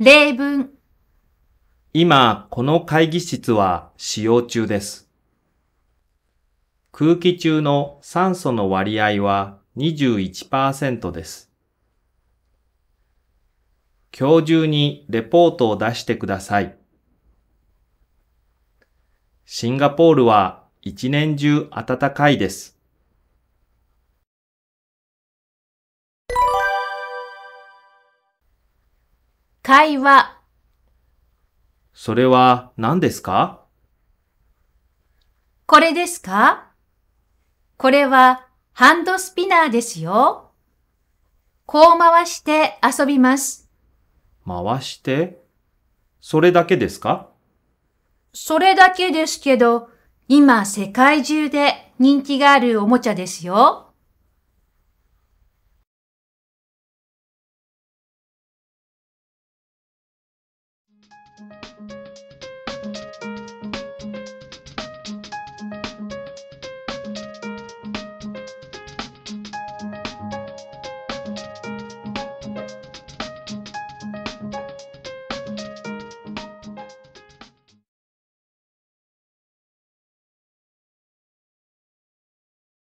例文、今、この会議室は使用中です。空気中の酸素の割合は21%です。今日中にレポートを出してください。シンガポールは一年中暖かいです。会話、それは何ですか？これですか？これはハンドスピナーですよ。こう回して遊びます。回して？それだけですか？それだけですけど、今世界中で人気があるおもちゃですよ。